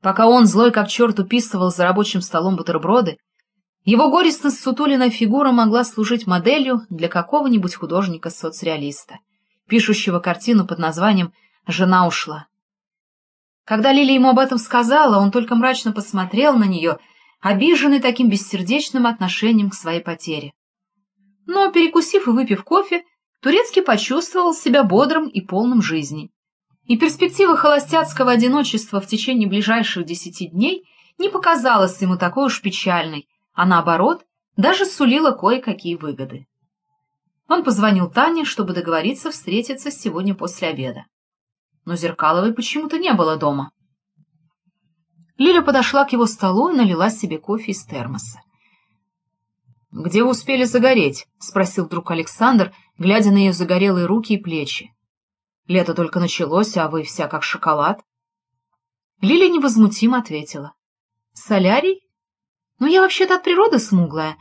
Пока он, злой как черт, уписывал за рабочим столом бутерброды, его горестно сутуленная фигура могла служить моделью для какого-нибудь художника-соцреалиста, пишущего картину под названием «Жена ушла». Когда Лили ему об этом сказала, он только мрачно посмотрел на нее, обиженный таким бессердечным отношением к своей потере. Но, перекусив и выпив кофе, Турецкий почувствовал себя бодрым и полным жизни. И перспектива холостяцкого одиночества в течение ближайших десяти дней не показалась ему такой уж печальной, а наоборот, даже сулила кое-какие выгоды. Он позвонил Тане, чтобы договориться встретиться сегодня после обеда. Но Зеркаловой почему-то не было дома. Лиля подошла к его столу и налила себе кофе из термоса. «Где вы успели загореть?» — спросил вдруг Александр, глядя на ее загорелые руки и плечи. «Лето только началось, а вы вся как шоколад». Лиля невозмутимо ответила. «Солярий? Ну, я вообще-то от природы смуглая.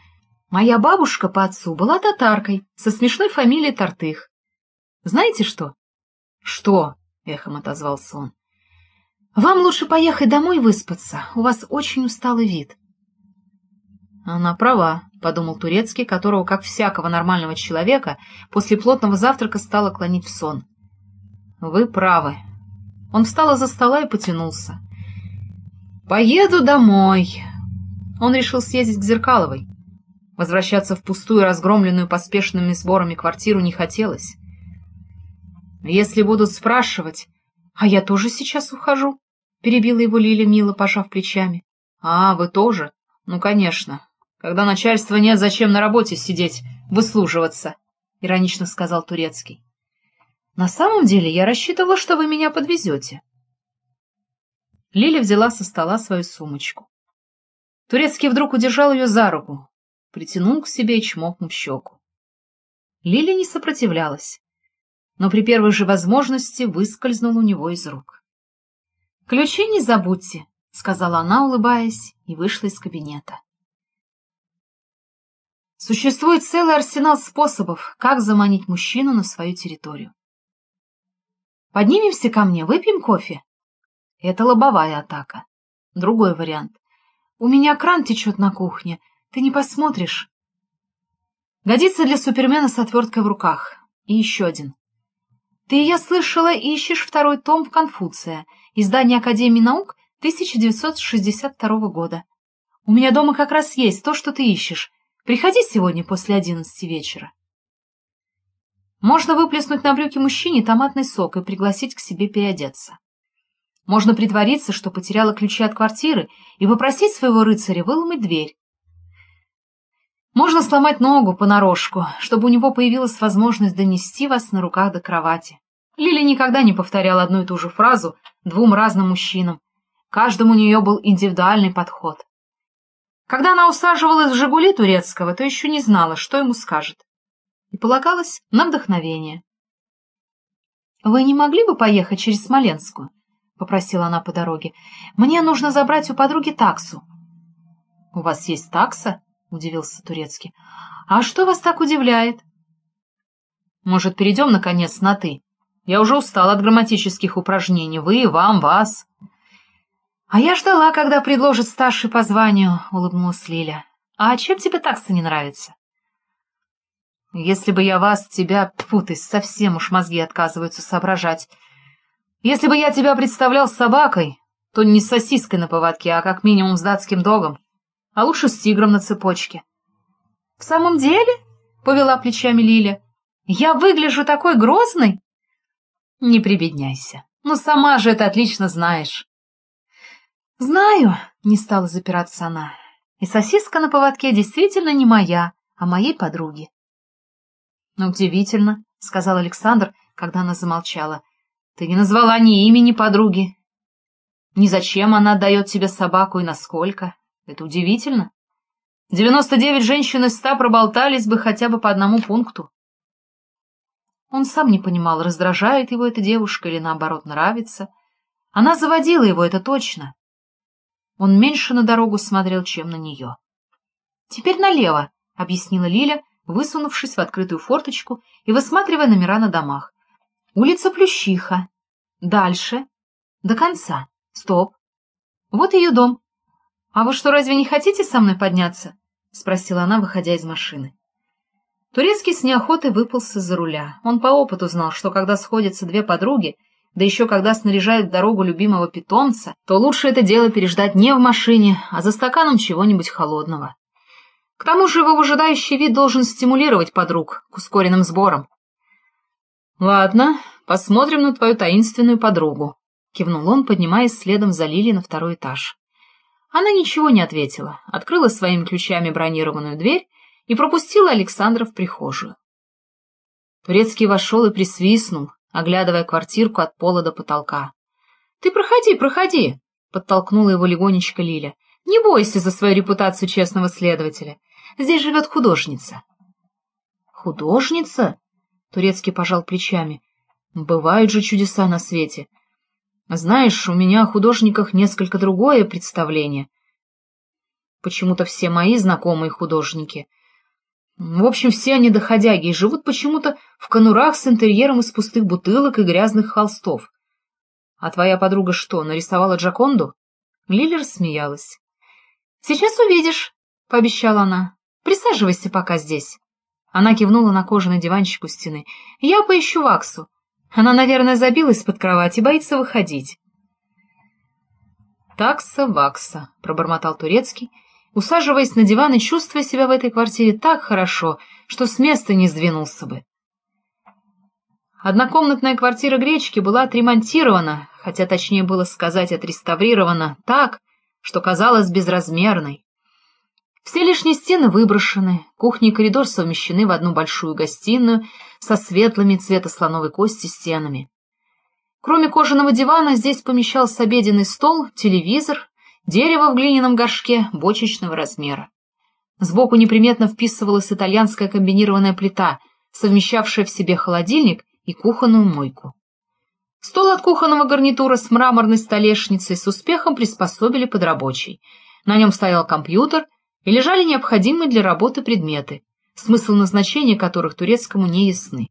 Моя бабушка по отцу была татаркой, со смешной фамилией Тартых. Знаете что?» «Что?» — эхом отозвался он. «Вам лучше поехать домой выспаться, у вас очень усталый вид». «Она права», — подумал Турецкий, которого, как всякого нормального человека, после плотного завтрака стало клонить в сон. «Вы правы». Он встал из-за стола и потянулся. «Поеду домой». Он решил съездить к Зеркаловой. Возвращаться в пустую, разгромленную поспешными сборами квартиру не хотелось. «Если будут спрашивать...» «А я тоже сейчас ухожу», — перебила его Лиля, мило пожав плечами. «А, вы тоже? Ну, конечно. Когда начальства нет, зачем на работе сидеть, выслуживаться? — иронично сказал Турецкий. — На самом деле я рассчитывала, что вы меня подвезете. Лиля взяла со стола свою сумочку. Турецкий вдруг удержал ее за руку, притянул к себе и чмокнул в щеку. Лиля не сопротивлялась, но при первой же возможности выскользнула у него из рук. — Ключи не забудьте, — сказала она, улыбаясь, и вышла из кабинета. Существует целый арсенал способов, как заманить мужчину на свою территорию. Поднимемся ко мне, выпьем кофе. Это лобовая атака. Другой вариант. У меня кран течет на кухне, ты не посмотришь. Годится для супермена с отверткой в руках. И еще один. Ты, я слышала, ищешь второй том в Конфуция, издание Академии наук 1962 года. У меня дома как раз есть то, что ты ищешь, Приходи сегодня после одиннадцати вечера. Можно выплеснуть на брюки мужчине томатный сок и пригласить к себе переодеться. Можно притвориться, что потеряла ключи от квартиры, и попросить своего рыцаря выломать дверь. Можно сломать ногу понарошку, чтобы у него появилась возможность донести вас на руках до кровати. Лили никогда не повторяла одну и ту же фразу двум разным мужчинам. Каждому у нее был индивидуальный подход. Когда она усаживалась в «Жигули» турецкого, то еще не знала, что ему скажет. И полагалась на вдохновение. «Вы не могли бы поехать через Смоленскую?» — попросила она по дороге. «Мне нужно забрать у подруги таксу». «У вас есть такса?» — удивился Турецкий. «А что вас так удивляет?» «Может, перейдем, наконец, на «ты»? Я уже устал от грамматических упражнений. Вы, вам, вас». — А я ждала, когда предложат старший по званию, — улыбнулась Лиля. — А чем тебе такса не нравится? — Если бы я вас, тебя, тьфу ты, совсем уж мозги отказываются соображать. Если бы я тебя представлял собакой, то не с сосиской на поводке, а как минимум с датским догом, а лучше с тигром на цепочке. — В самом деле? — повела плечами Лиля. — Я выгляжу такой грозной? — Не прибедняйся. Ну, сама же это отлично знаешь. «Знаю», — не стала запираться она, — «и сосиска на поводке действительно не моя, а моей подруги». «Удивительно», — сказал Александр, когда она замолчала. «Ты не назвала ни имени подруги, ни зачем она дает тебе собаку и насколько. Это удивительно. Девяносто девять женщин из ста проболтались бы хотя бы по одному пункту». Он сам не понимал, раздражает его эта девушка или, наоборот, нравится. Она заводила его, это точно. Он меньше на дорогу смотрел, чем на нее. — Теперь налево, — объяснила Лиля, высунувшись в открытую форточку и высматривая номера на домах. — Улица Плющиха. Дальше. До конца. Стоп. Вот ее дом. А вы что, разве не хотите со мной подняться? — спросила она, выходя из машины. Турецкий с неохотой выпался за руля. Он по опыту знал, что когда сходятся две подруги, да еще когда снаряжают дорогу любимого питомца, то лучше это дело переждать не в машине, а за стаканом чего-нибудь холодного. К тому же его выжидающий вид должен стимулировать подруг к ускоренным сборам. «Ладно, посмотрим на твою таинственную подругу», — кивнул он, поднимаясь следом за Лили на второй этаж. Она ничего не ответила, открыла своими ключами бронированную дверь и пропустила Александра в прихожую. Турецкий вошел и присвистнул, оглядывая квартирку от пола до потолка. — Ты проходи, проходи! — подтолкнула его легонечко Лиля. — Не бойся за свою репутацию честного следователя. Здесь живет художница. — Художница? — Турецкий пожал плечами. — Бывают же чудеса на свете. Знаешь, у меня о художниках несколько другое представление. Почему-то все мои знакомые художники в общем, все они доходяги и живут почему-то в конурах с интерьером из пустых бутылок и грязных холстов. А твоя подруга что, нарисовала Джаконду? Лили рассмеялась. — Сейчас увидишь, — пообещала она. — Присаживайся пока здесь. Она кивнула на кожаный диванчик у стены. — Я поищу Ваксу. Она, наверное, забилась под кровать и боится выходить. — Такса, Вакса, — пробормотал Турецкий, — усаживаясь на диван и чувствуя себя в этой квартире так хорошо, что с места не сдвинулся бы. Однокомнатная квартира Гречки была отремонтирована, хотя точнее было сказать отреставрирована, так, что казалось безразмерной. Все лишние стены выброшены, кухня и коридор совмещены в одну большую гостиную со светлыми цвета слоновой кости стенами. Кроме кожаного дивана здесь помещался обеденный стол, телевизор, Дерево в глиняном горшке бочечного размера. Сбоку неприметно вписывалась итальянская комбинированная плита, совмещавшая в себе холодильник и кухонную мойку. Стол от кухонного гарнитура с мраморной столешницей с успехом приспособили под рабочий. На нем стоял компьютер и лежали необходимые для работы предметы, смысл назначения которых турецкому не ясны.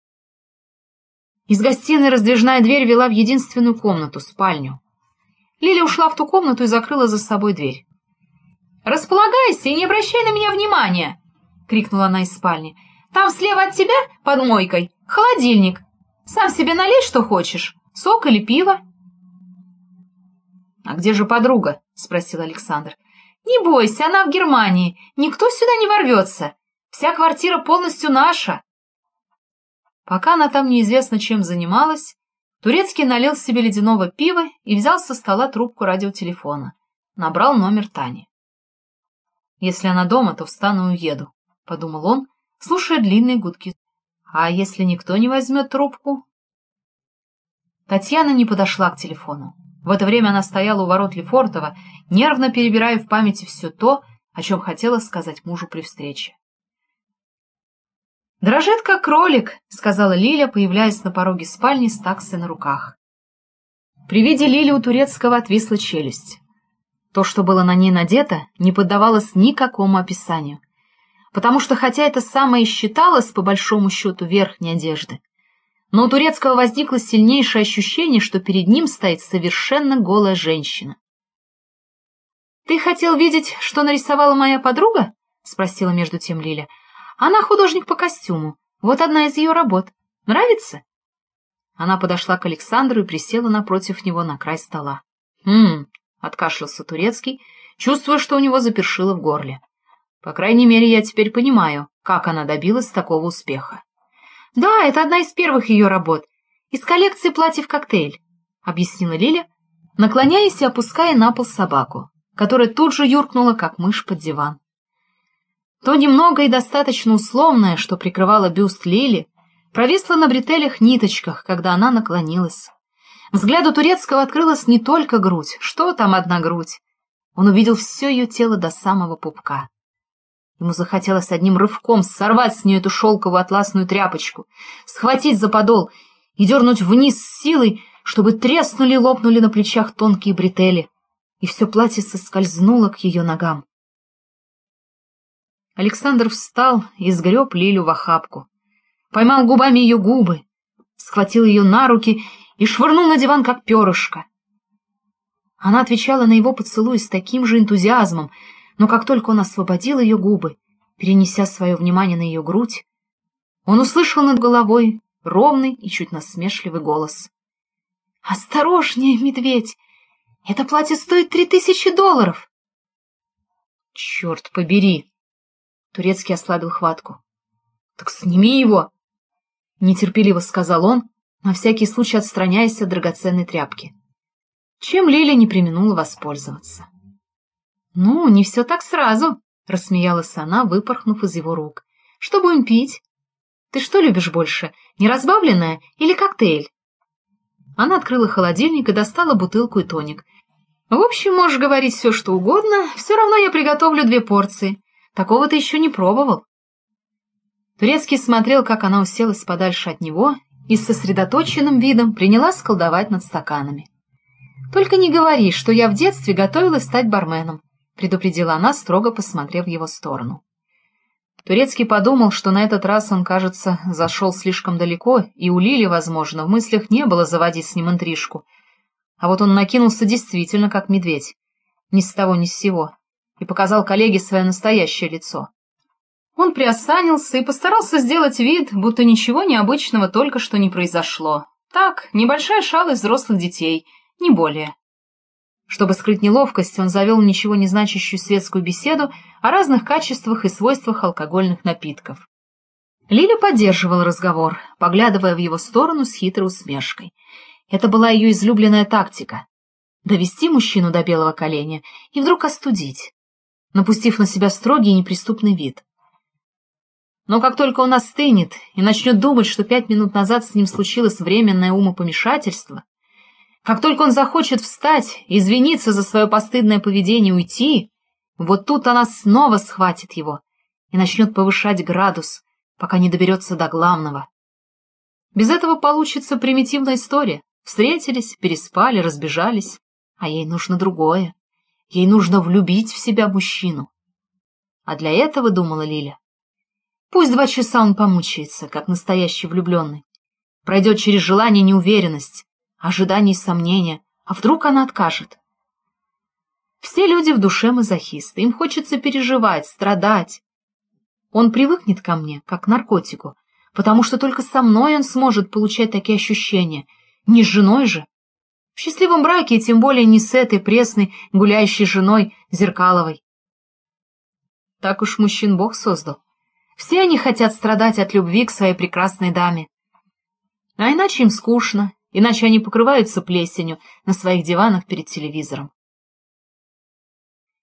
Из гостиной раздвижная дверь вела в единственную комнату, спальню. Лиля ушла в ту комнату и закрыла за собой дверь. «Располагайся и не обращай на меня внимания!» — крикнула она из спальни. «Там слева от тебя, под мойкой, холодильник. Сам себе налей, что хочешь, сок или пиво». «А где же подруга?» — спросил Александр. «Не бойся, она в Германии. Никто сюда не ворвется. Вся квартира полностью наша». Пока она там неизвестно чем занималась, Турецкий налил себе ледяного пива и взял со стола трубку радиотелефона. Набрал номер Тани. «Если она дома, то встану и уеду», — подумал он, слушая длинные гудки. «А если никто не возьмет трубку?» Татьяна не подошла к телефону. В это время она стояла у ворот Лефортова, нервно перебирая в памяти все то, о чем хотела сказать мужу при встрече. «Дрожит, как кролик», — сказала Лиля, появляясь на пороге спальни с таксой на руках. При виде Лили у турецкого отвисла челюсть. То, что было на ней надето, не поддавалось никакому описанию, потому что хотя это самое считалось, по большому счету, верхней одежды, но у турецкого возникло сильнейшее ощущение, что перед ним стоит совершенно голая женщина. «Ты хотел видеть, что нарисовала моя подруга?» — спросила между тем Лиля. Она художник по костюму. Вот одна из ее работ. Нравится?» Она подошла к Александру и присела напротив него на край стола. «Хм...» — откашлялся Турецкий, чувствуя, что у него запершило в горле. «По крайней мере, я теперь понимаю, как она добилась такого успеха». «Да, это одна из первых ее работ. Из коллекции платьев-коктейль», — объяснила Лиля, наклоняясь и опуская на пол собаку, которая тут же юркнула, как мышь под диван. То немного и достаточно условное, что прикрывало бюст Лили, провисло на бретелях ниточках, когда она наклонилась. Взгляду турецкого открылась не только грудь, что там одна грудь. Он увидел все ее тело до самого пупка. Ему захотелось одним рывком сорвать с нее эту шелковую атласную тряпочку, схватить за подол и дернуть вниз с силой, чтобы треснули и лопнули на плечах тонкие бретели, и все платье соскользнуло к ее ногам. Александр встал и сгреб Лилю в охапку. Поймал губами ее губы, схватил ее на руки и швырнул на диван, как перышко. Она отвечала на его поцелуй с таким же энтузиазмом, но как только он освободил ее губы, перенеся свое внимание на ее грудь, он услышал над головой ровный и чуть насмешливый голос. «Осторожнее, медведь! Это платье стоит три тысячи долларов!» «Черт побери!» Турецкий ослабил хватку. «Так сними его!» Нетерпеливо сказал он, на всякий случай отстраняясь от драгоценной тряпки. Чем Лиля не применула воспользоваться. «Ну, не все так сразу», — рассмеялась она, выпорхнув из его рук. «Что будем пить? Ты что любишь больше, неразбавленное или коктейль?» Она открыла холодильник и достала бутылку и тоник. «В общем, можешь говорить все, что угодно, все равно я приготовлю две порции. Такого ты еще не пробовал». Турецкий смотрел, как она уселась подальше от него и с сосредоточенным видом принялась колдовать над стаканами. «Только не говори, что я в детстве готовилась стать барменом», предупредила она, строго посмотрев в его сторону. Турецкий подумал, что на этот раз он, кажется, зашел слишком далеко, и у Лили, возможно, в мыслях не было заводить с ним интрижку. А вот он накинулся действительно как медведь, ни с того ни с сего, и показал коллеге свое настоящее лицо. Он приосанился и постарался сделать вид, будто ничего необычного только что не произошло. Так, небольшая шалость взрослых детей, не более. Чтобы скрыть неловкость, он завел ничего не значащую светскую беседу о разных качествах и свойствах алкогольных напитков. Лиля поддерживал разговор, поглядывая в его сторону с хитрой усмешкой. Это была ее излюбленная тактика — довести мужчину до белого коленя и вдруг остудить, напустив на себя строгий и неприступный вид. Но как только он остынет и начнет думать, что пять минут назад с ним случилось временное умопомешательство, как только он захочет встать, извиниться за свое постыдное поведение и уйти, вот тут она снова схватит его и начнет повышать градус, пока не доберется до главного. Без этого получится примитивная история. Встретились, переспали, разбежались, а ей нужно другое. Ей нужно влюбить в себя мужчину. А для этого, думала Лиля, пусть два часа он помучается, как настоящий влюбленный, пройдет через желание неуверенность, ожиданий и сомнения, а вдруг она откажет? Все люди в душе мазохисты, им хочется переживать, страдать. Он привыкнет ко мне, как к наркотику, потому что только со мной он сможет получать такие ощущения, не с женой же. В счастливом браке, тем более не с этой пресной, гуляющей женой Зеркаловой. Так уж мужчин Бог создал. Все они хотят страдать от любви к своей прекрасной даме. А иначе им скучно, иначе они покрываются плесенью на своих диванах перед телевизором.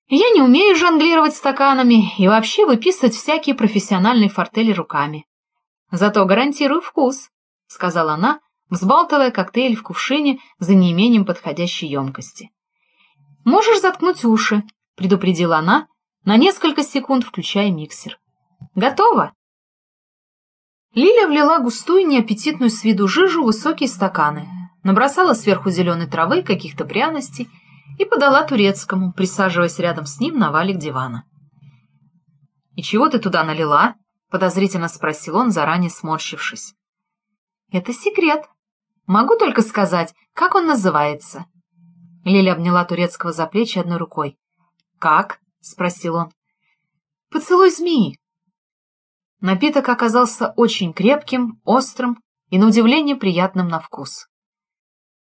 Я не умею жонглировать стаканами и вообще выписывать всякие профессиональные фортели руками. Зато гарантирую вкус, — сказала она, взбалтывая коктейль в кувшине за неимением подходящей емкости. «Можешь заткнуть уши», — предупредила она, на несколько секунд включая миксер. «Готово?» Лиля влила густую неаппетитную с виду жижу в высокие стаканы, набросала сверху зеленой травы, каких-то пряностей и подала турецкому, присаживаясь рядом с ним на валик дивана. «И чего ты туда налила?» — подозрительно спросил он, заранее сморщившись. «Это секрет. Могу только сказать, как он называется». Лиля обняла турецкого за плечи одной рукой. «Как?» — спросил он. «Поцелуй змеи», Напиток оказался очень крепким, острым и, на удивление, приятным на вкус.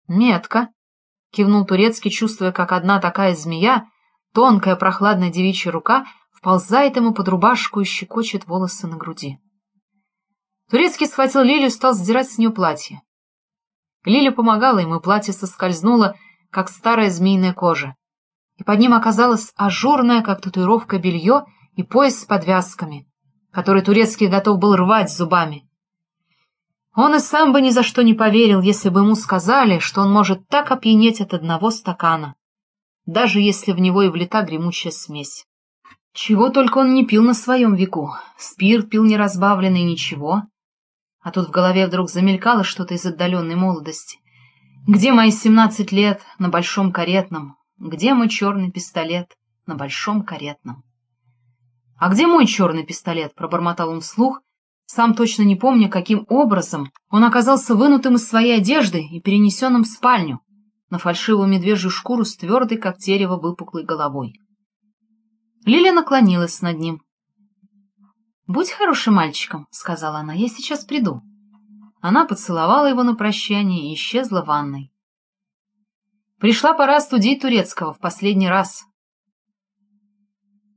«Метко», — кивнул Турецкий, чувствуя, как одна такая змея, тонкая прохладная девичья рука, вползает ему под рубашку и щекочет волосы на груди. Турецкий схватил Лилю и стал сдирать с нее платье. Лиля помогала ему, и платье соскользнуло, как старая змеиная кожа. И под ним оказалось ажурное, как татуировка, белье и пояс с подвязками, который Турецкий готов был рвать зубами. Он и сам бы ни за что не поверил, если бы ему сказали, что он может так опьянеть от одного стакана, даже если в него и влета гремучая смесь. Чего только он не пил на своем веку. Спирт пил неразбавленный, ничего. А тут в голове вдруг замелькало что-то из отдаленной молодости. Где мои семнадцать лет на большом каретном? Где мой черный пистолет на большом каретном? «А где мой черный пистолет?» — пробормотал он вслух, сам точно не помня, каким образом он оказался вынутым из своей одежды и перенесенным в спальню. на фальшивую медвежью шкуру с твердой, как дерево, выпуклой головой. Лиля наклонилась над ним. «Будь хорошим мальчиком», — сказала она, — «я сейчас приду». Она поцеловала его на прощание и исчезла в ванной. Пришла пора студить турецкого в последний раз.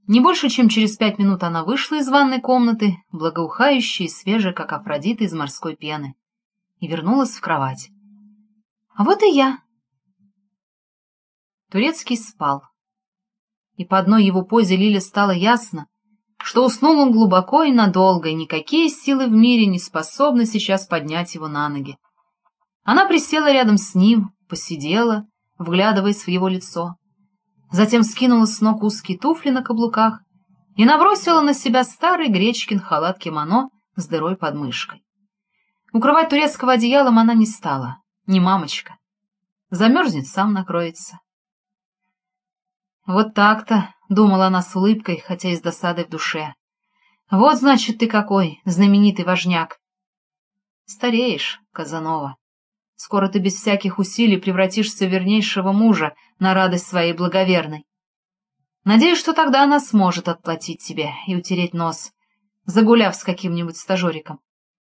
Не больше, чем через пять минут она вышла из ванной комнаты, благоухающая и свежая, как Афродита из морской пены, и вернулась в кровать. — А вот и я. Турецкий спал. И по одной его позе Лиле стало ясно, что уснул он глубоко и надолго, и никакие силы в мире не способны сейчас поднять его на ноги. Она присела рядом с ним, посидела, вглядываясь в его лицо. Затем скинула с ног узкие туфли на каблуках и набросила на себя старый гречкин халат-кимоно с дырой под мышкой. Укрывать турецкого одеялом она не стала, не мамочка. Замерзнет, сам накроется. Вот так-то, — думала она с улыбкой, хотя и с досадой в душе. Вот, значит, ты какой, знаменитый важняк. Стареешь, Казанова. Скоро ты без всяких усилий превратишься в вернейшего мужа на радость своей благоверной. Надеюсь, что тогда она сможет отплатить тебе и утереть нос, загуляв с каким-нибудь стажериком.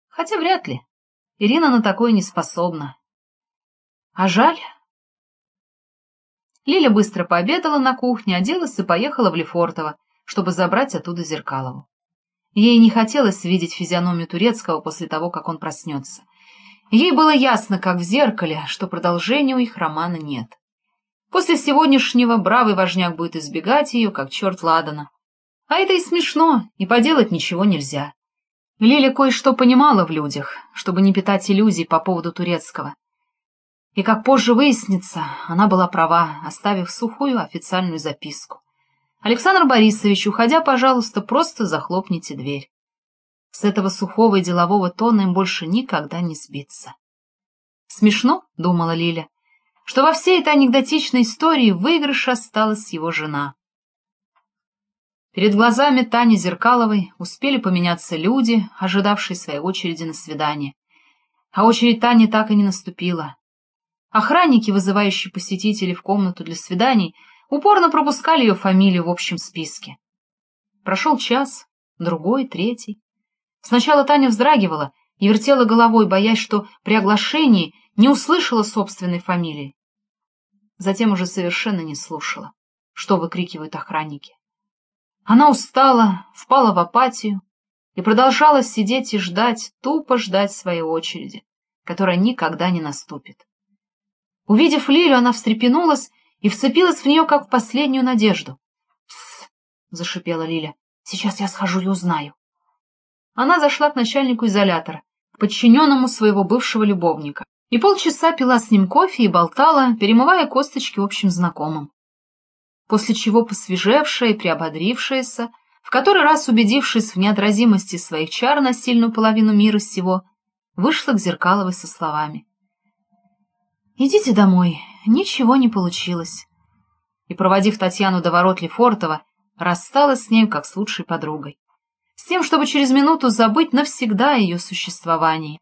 Хотя вряд ли. Ирина на такое не способна. А жаль. Лиля быстро пообедала на кухне, оделась и поехала в Лефортово, чтобы забрать оттуда Зеркалову. Ей не хотелось видеть физиономию Турецкого после того, как он проснется. Ей было ясно, как в зеркале, что продолжения у их романа нет. После сегодняшнего бравый важняк будет избегать ее, как черт ладана. А это и смешно, и поделать ничего нельзя. Лиля кое-что понимала в людях, чтобы не питать иллюзий по поводу турецкого. И, как позже выяснится, она была права, оставив сухую официальную записку. «Александр Борисович, уходя, пожалуйста, просто захлопните дверь». С этого сухого и делового тона им больше никогда не сбиться. «Смешно», — думала Лиля, — «что во всей этой анекдотичной истории выигрыш осталась его жена». Перед глазами Тани Зеркаловой успели поменяться люди, ожидавшие своей очереди на свидание. А очередь Тани так и не наступила. Охранники, вызывающие посетителей в комнату для свиданий, упорно пропускали ее фамилию в общем списке. Прошел час, другой, третий. Сначала Таня вздрагивала и вертела головой, боясь, что при оглашении не услышала собственной фамилии. Затем уже совершенно не слушала, что выкрикивают охранники. Она устала, впала в апатию и продолжала сидеть и ждать, тупо ждать своей очереди, которая никогда не наступит. Увидев Лилю, она встрепенулась и вцепилась в нее, как в последнюю надежду. «Тссс!» — зашипела Лиля. «Сейчас я схожу и узнаю» она зашла к начальнику изолятора, к подчиненному своего бывшего любовника, и полчаса пила с ним кофе и болтала, перемывая косточки общим знакомым. После чего посвежевшая и приободрившаяся, в который раз убедившись в неотразимости своих чар на сильную половину мира сего, вышла к Зеркаловой со словами. «Идите домой, ничего не получилось». И, проводив Татьяну до ворот Лефортова, рассталась с ней как с лучшей подругой с тем, чтобы через минуту забыть навсегда о ее существовании.